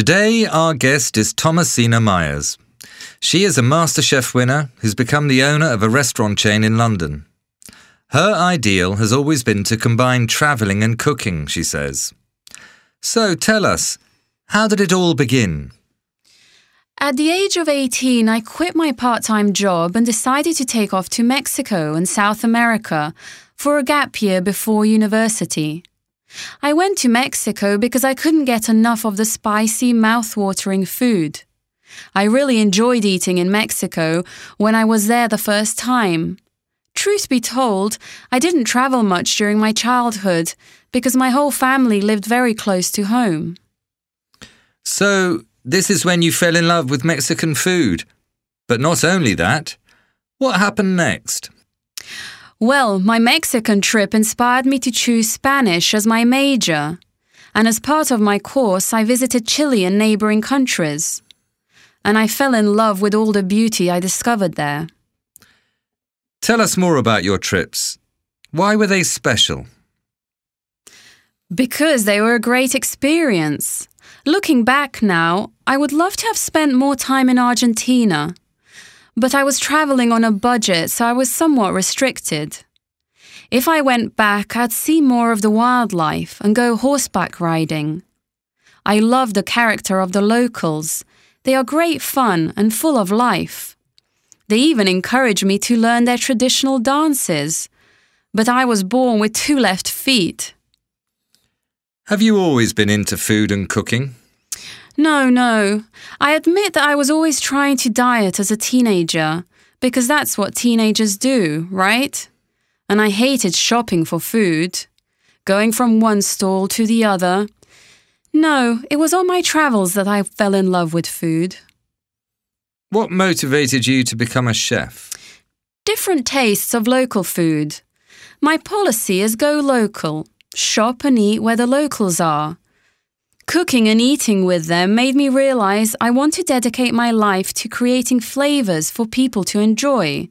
Today, our guest is Thomasina Miers. She is a MasterChef winner who's become the owner of a restaurant chain in London. Her ideal has always been to combine travelling and cooking, she says. So tell us, how did it all begin? At the age of 18, I quit my part time job and decided to take off to Mexico and South America for a gap year before university. I went to Mexico because I couldn't get enough of the spicy, mouth-watering food. I really enjoyed eating in Mexico when I was there the first time. Truth be told, I didn't travel much during my childhood because my whole family lived very close to home. So, this is when you fell in love with Mexican food. But not only that, what happened next? Well, my Mexican trip inspired me to choose Spanish as my major. And as part of my course, I visited Chile and neighboring countries. And I fell in love with all the beauty I discovered there. Tell us more about your trips. Why were they special? Because they were a great experience. Looking back now, I would love to have spent more time in Argentina but I was traveling on a budget, so I was somewhat restricted. If I went back, I'd see more of the wildlife and go horseback riding. I love the character of the locals. They are great fun and full of life. They even encourage me to learn their traditional dances. But I was born with two left feet. Have you always been into food and cooking? No, no. I admit that I was always trying to diet as a teenager, because that's what teenagers do, right? And I hated shopping for food, going from one stall to the other. No, it was on my travels that I fell in love with food. What motivated you to become a chef? Different tastes of local food. My policy is go local, shop and eat where the locals are. Cooking and eating with them made me realize I want to dedicate my life to creating flavors for people to enjoy.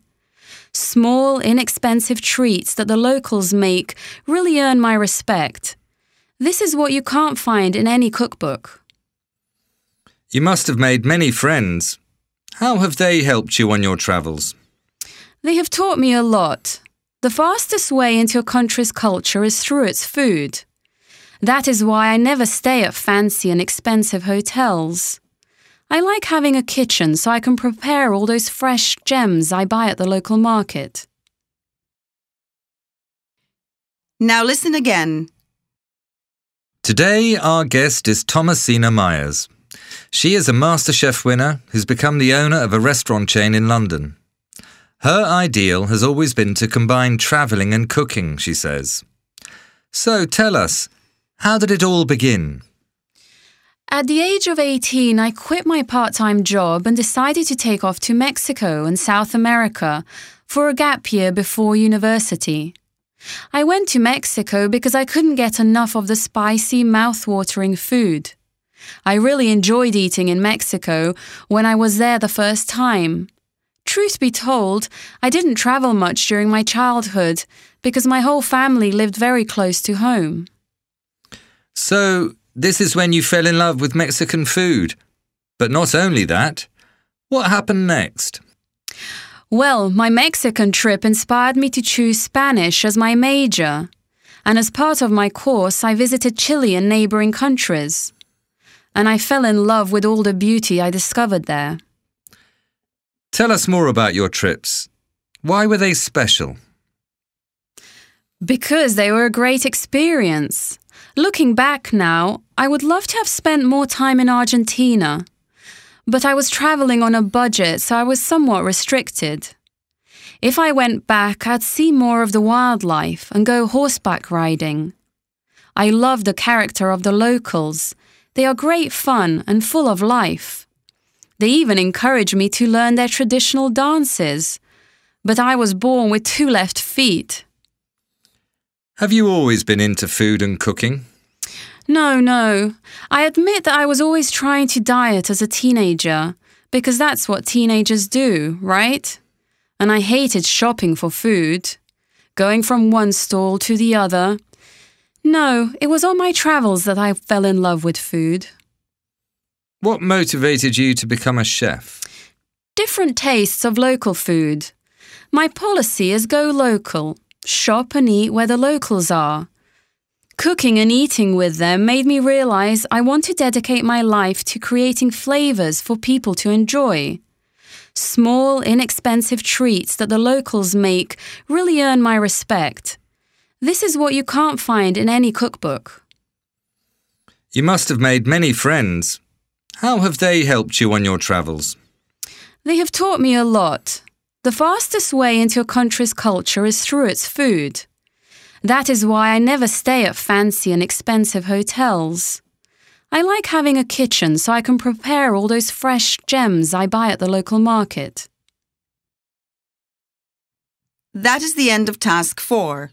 Small, inexpensive treats that the locals make really earn my respect. This is what you can't find in any cookbook. You must have made many friends. How have they helped you on your travels? They have taught me a lot. The fastest way into a country's culture is through its food. That is why I never stay at fancy and expensive hotels. I like having a kitchen so I can prepare all those fresh gems I buy at the local market. Now listen again. Today, our guest is Thomasina Miers. She is a MasterChef winner who's become the owner of a restaurant chain in London. Her ideal has always been to combine travelling and cooking, she says. So tell us, how did it all begin? At the age of 18, I quit my part time job and decided to take off to Mexico and South America for a gap year before university. I went to Mexico because I couldn't get enough of the spicy, mouth-watering food. I really enjoyed eating in Mexico when I was there the first time. Truth be told, I didn't travel much during my childhood because my whole family lived very close to home. So, this is when you fell in love with Mexican food. But not only that, what happened next? Well, my Mexican trip inspired me to choose Spanish as my major. And as part of my course, I visited Chile and neighboring countries. And I fell in love with all the beauty I discovered there. Tell us more about your trips. Why were they special? Because they were a great experience. Looking back now, I would love to have spent more time in Argentina. But I was traveling on a budget, so I was somewhat restricted. If I went back, I'd see more of the wildlife and go horseback riding. I love the character of the locals. They are great fun and full of life. They even encourage me to learn their traditional dances. But I was born with two left feet. Have you always been into food and cooking? No, no. I admit that I was always trying to diet as a teenager, because that's what teenagers do, right? And I hated shopping for food, going from one stall to the other. No, it was on my travels that I fell in love with food. What motivated you to become a chef? Different tastes of local food. My policy is go local, shop and eat where the locals are. Cooking and eating with them made me realize I want to dedicate my life to creating flavors for people to enjoy. Small, inexpensive treats that the locals make really earn my respect. This is what you can't find in any cookbook. You must have made many friends. How have they helped you on your travels? They have taught me a lot. The fastest way into a country's culture is through its food. That is why I never stay at fancy and expensive hotels. I like having a kitchen so I can prepare all those fresh gems I buy at the local market. That is the end of task four.